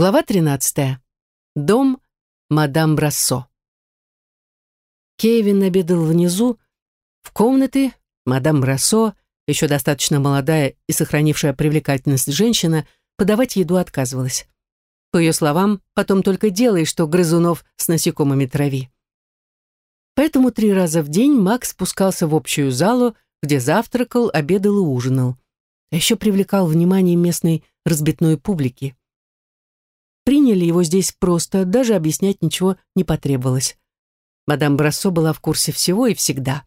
Глава 13. Дом мадам Брассо. Кевин обедал внизу. В комнаты мадам Брассо, еще достаточно молодая и сохранившая привлекательность женщина, подавать еду отказывалась. По ее словам, потом только делай, что грызунов с насекомыми трави. Поэтому три раза в день Макс спускался в общую залу, где завтракал, обедал и ужинал. А еще привлекал внимание местной разбитной публики. Приняли его здесь просто, даже объяснять ничего не потребовалось. Мадам Брассо была в курсе всего и всегда.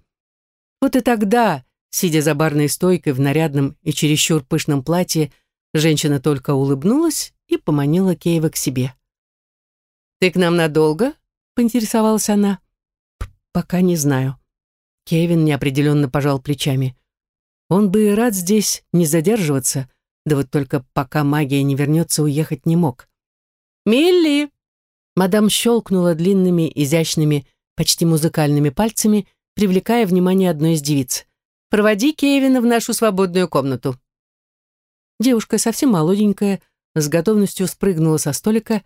Вот и тогда, сидя за барной стойкой в нарядном и чересчур пышном платье, женщина только улыбнулась и поманила Кейва к себе. «Ты к нам надолго?» — поинтересовалась она. «Пока не знаю». Кевин неопределенно пожал плечами. Он бы и рад здесь не задерживаться, да вот только пока магия не вернется, уехать не мог. «Милли!» Мадам щелкнула длинными, изящными, почти музыкальными пальцами, привлекая внимание одной из девиц. «Проводи Кевина в нашу свободную комнату». Девушка, совсем молоденькая, с готовностью спрыгнула со столика.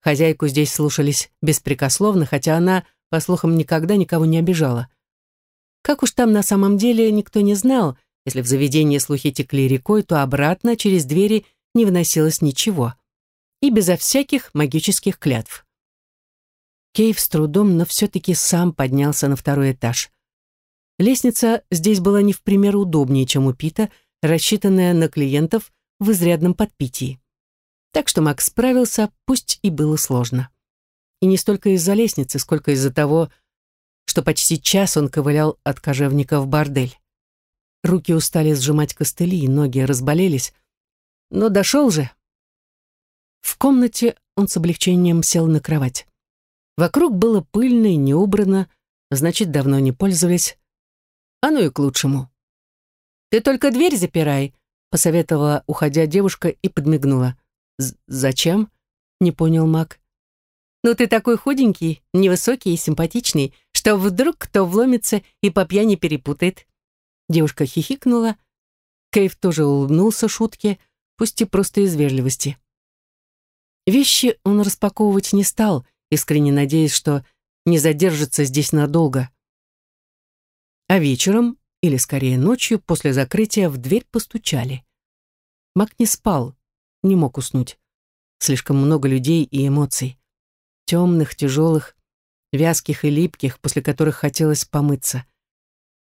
Хозяйку здесь слушались беспрекословно, хотя она, по слухам, никогда никого не обижала. Как уж там на самом деле, никто не знал. Если в заведении слухи текли рекой, то обратно через двери не выносилось ничего и безо всяких магических клятв. Кейв с трудом, но все-таки сам поднялся на второй этаж. Лестница здесь была не в пример удобнее, чем у Пита, рассчитанная на клиентов в изрядном подпитии. Так что Макс справился, пусть и было сложно. И не столько из-за лестницы, сколько из-за того, что почти час он ковылял от кожевника в бордель. Руки устали сжимать костыли, ноги разболелись. Но дошел же, в комнате он с облегчением сел на кровать. Вокруг было пыльно и не убрано, значит, давно не пользовались. А ну и к лучшему. «Ты только дверь запирай», — посоветовала, уходя девушка, и подмигнула. «Зачем?» — не понял Мак. «Ну ты такой худенький, невысокий и симпатичный, что вдруг кто вломится и по пьяни перепутает». Девушка хихикнула. Кейв тоже улыбнулся шутке, пусть и просто из вежливости. Вещи он распаковывать не стал, искренне надеясь, что не задержится здесь надолго. А вечером, или скорее ночью, после закрытия в дверь постучали. Мак не спал, не мог уснуть. Слишком много людей и эмоций. Темных, тяжелых, вязких и липких, после которых хотелось помыться.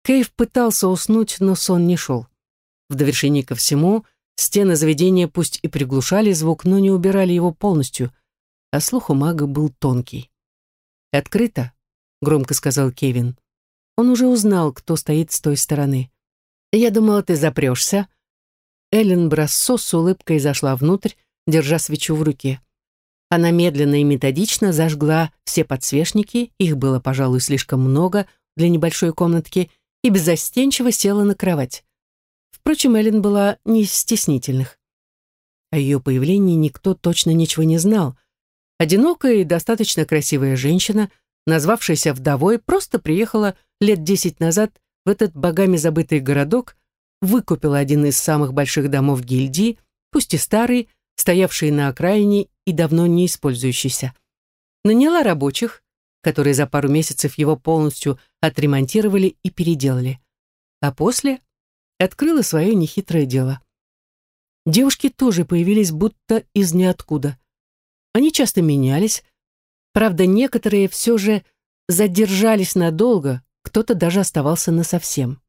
Кейв пытался уснуть, но сон не шел. В довершение ко всему, Стены заведения пусть и приглушали звук, но не убирали его полностью, а слух у мага был тонкий. «Открыто», — громко сказал Кевин. Он уже узнал, кто стоит с той стороны. «Я думала, ты запрешься». Эллен Брассо с улыбкой зашла внутрь, держа свечу в руке. Она медленно и методично зажгла все подсвечники, их было, пожалуй, слишком много для небольшой комнатки, и беззастенчиво села на кровать. Впрочем, Эллен была не из стеснительных. О ее появлении никто точно ничего не знал. Одинокая и достаточно красивая женщина, назвавшаяся вдовой, просто приехала лет десять назад в этот богами забытый городок, выкупила один из самых больших домов гильдии, пусть и старый, стоявший на окраине и давно не использующийся. Наняла рабочих, которые за пару месяцев его полностью отремонтировали и переделали. А после открыла свое нехитрое дело. Девушки тоже появились будто из ниоткуда. Они часто менялись, правда, некоторые все же задержались надолго, кто-то даже оставался насовсем.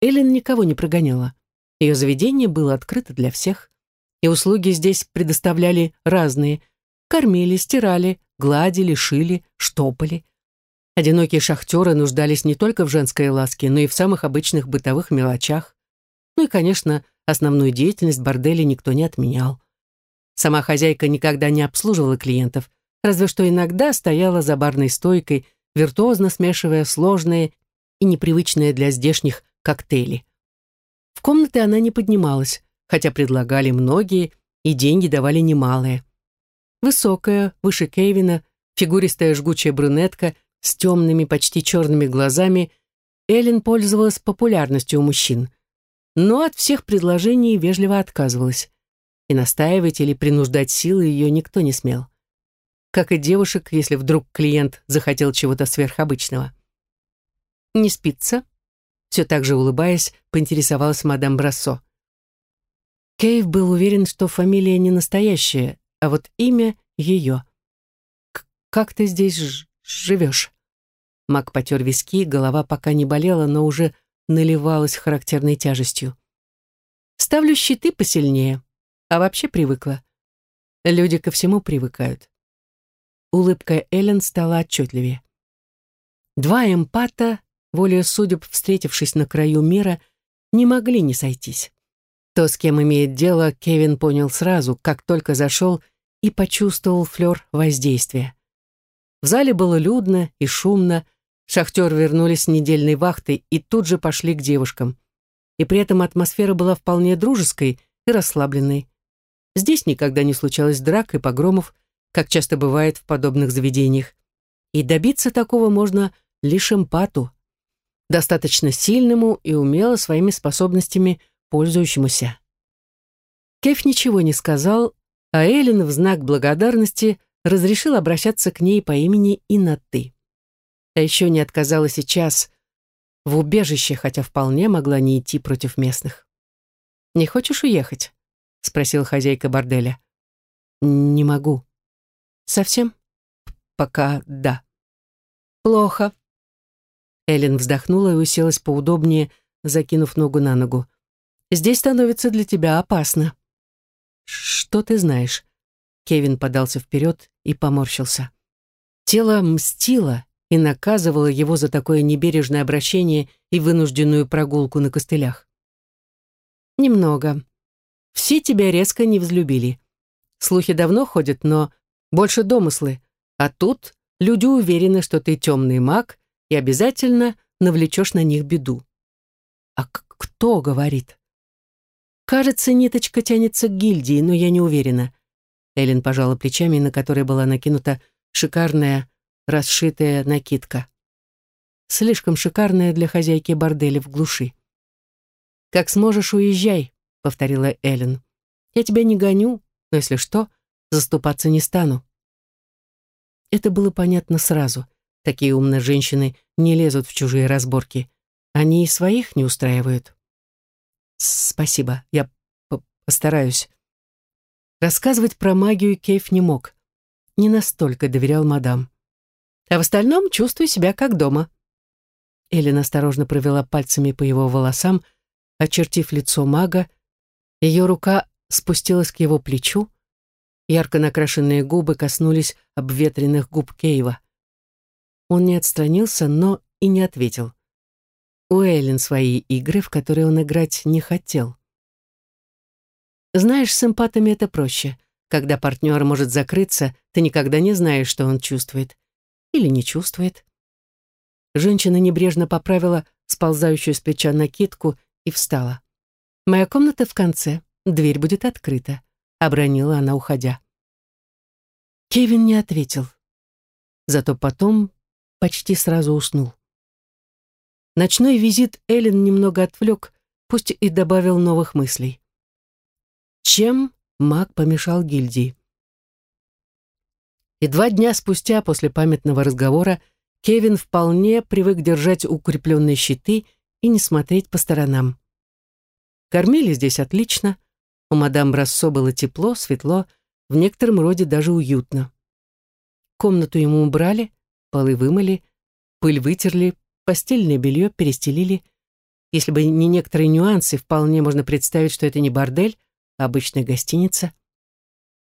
Эллен никого не прогоняла. Ее заведение было открыто для всех, и услуги здесь предоставляли разные. Кормили, стирали, гладили, шили, штопали. Одинокие шахтеры нуждались не только в женской ласке, но и в самых обычных бытовых мелочах. Ну и, конечно, основную деятельность борделя никто не отменял. Сама хозяйка никогда не обслуживала клиентов, разве что иногда стояла за барной стойкой, виртуозно смешивая сложные и непривычные для здешних коктейли. В комнаты она не поднималась, хотя предлагали многие, и деньги давали немалые. Высокая, выше Кевина, фигуристая жгучая брюнетка с темными, почти черными глазами, Эллен пользовалась популярностью у мужчин, но от всех предложений вежливо отказывалась. и настаивать или принуждать силы ее никто не смел. Как и девушек, если вдруг клиент захотел чего-то сверхобычного. «Не спится?» Все так же улыбаясь, поинтересовалась мадам Брассо. Кейв был уверен, что фамилия не настоящая, а вот имя ее. «Как ты здесь живешь?» Мак потер виски, голова пока не болела, но уже наливалась характерной тяжестью. «Ставлю щиты посильнее, а вообще привыкла. Люди ко всему привыкают». Улыбка Эллен стала отчетливее. Два эмпата, волею судеб встретившись на краю мира, не могли не сойтись. То, с кем имеет дело, Кевин понял сразу, как только зашел и почувствовал флер воздействия. В зале было людно и шумно, шахтеры вернулись с недельной вахты и тут же пошли к девушкам. И при этом атмосфера была вполне дружеской и расслабленной. Здесь никогда не случалось драк и погромов, как часто бывает в подобных заведениях. И добиться такого можно лишь эмпату, достаточно сильному и умело своими способностями – пользующемуся. Кеф ничего не сказал, а Эллен в знак благодарности разрешил обращаться к ней по имени и на «ты». А еще не отказала сейчас в убежище, хотя вполне могла не идти против местных. «Не хочешь уехать?» — спросила хозяйка борделя. «Не могу». «Совсем?» «Пока да». «Плохо». Эллен вздохнула и уселась поудобнее, закинув ногу на ногу. Здесь становится для тебя опасно». «Что ты знаешь?» Кевин подался вперед и поморщился. Тело мстило и наказывало его за такое небережное обращение и вынужденную прогулку на костылях. «Немного. Все тебя резко не взлюбили. Слухи давно ходят, но больше домыслы. А тут люди уверены, что ты темный маг и обязательно навлечешь на них беду». «А кто говорит?» Кажется, ниточка тянется к гильдии, но я не уверена. Эллен пожала плечами, на которые была накинута шикарная, расшитая накидка. Слишком шикарная для хозяйки борделя в глуши. «Как сможешь, уезжай», — повторила Эллен. «Я тебя не гоню, но если что, заступаться не стану». Это было понятно сразу. Такие умные женщины не лезут в чужие разборки. Они и своих не устраивают. «Спасибо, я постараюсь». Рассказывать про магию Кейф не мог. Не настолько доверял мадам. А в остальном чувствую себя как дома. Эллен осторожно провела пальцами по его волосам, очертив лицо мага. Ее рука спустилась к его плечу. Ярко накрашенные губы коснулись обветренных губ Кейва. Он не отстранился, но и не ответил у Эллен свои игры, в которые он играть не хотел. Знаешь, с эмпатами это проще. Когда партнер может закрыться, ты никогда не знаешь, что он чувствует. Или не чувствует. Женщина небрежно поправила сползающую с плеча накидку и встала. «Моя комната в конце, дверь будет открыта», — обронила она, уходя. Кевин не ответил. Зато потом почти сразу уснул. Ночной визит Эллен немного отвлек, пусть и добавил новых мыслей. Чем маг помешал гильдии? И два дня спустя после памятного разговора Кевин вполне привык держать укрепленные щиты и не смотреть по сторонам. Кормили здесь отлично, у мадам Брассо было тепло, светло, в некотором роде даже уютно. Комнату ему убрали, полы вымыли, пыль вытерли, Постельное белье перестелили. Если бы не некоторые нюансы, вполне можно представить, что это не бордель, обычная гостиница.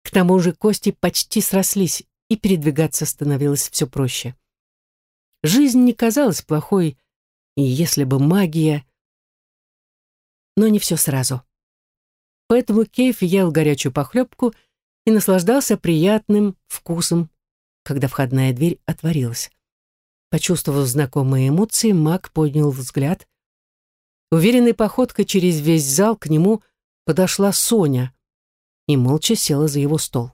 К тому же кости почти срослись, и передвигаться становилось все проще. Жизнь не казалась плохой, и если бы магия... Но не все сразу. Поэтому Кейф ел горячую похлебку и наслаждался приятным вкусом, когда входная дверь отворилась. Почувствовав знакомые эмоции, маг поднял взгляд. Уверенной походкой через весь зал к нему подошла Соня и молча села за его стол.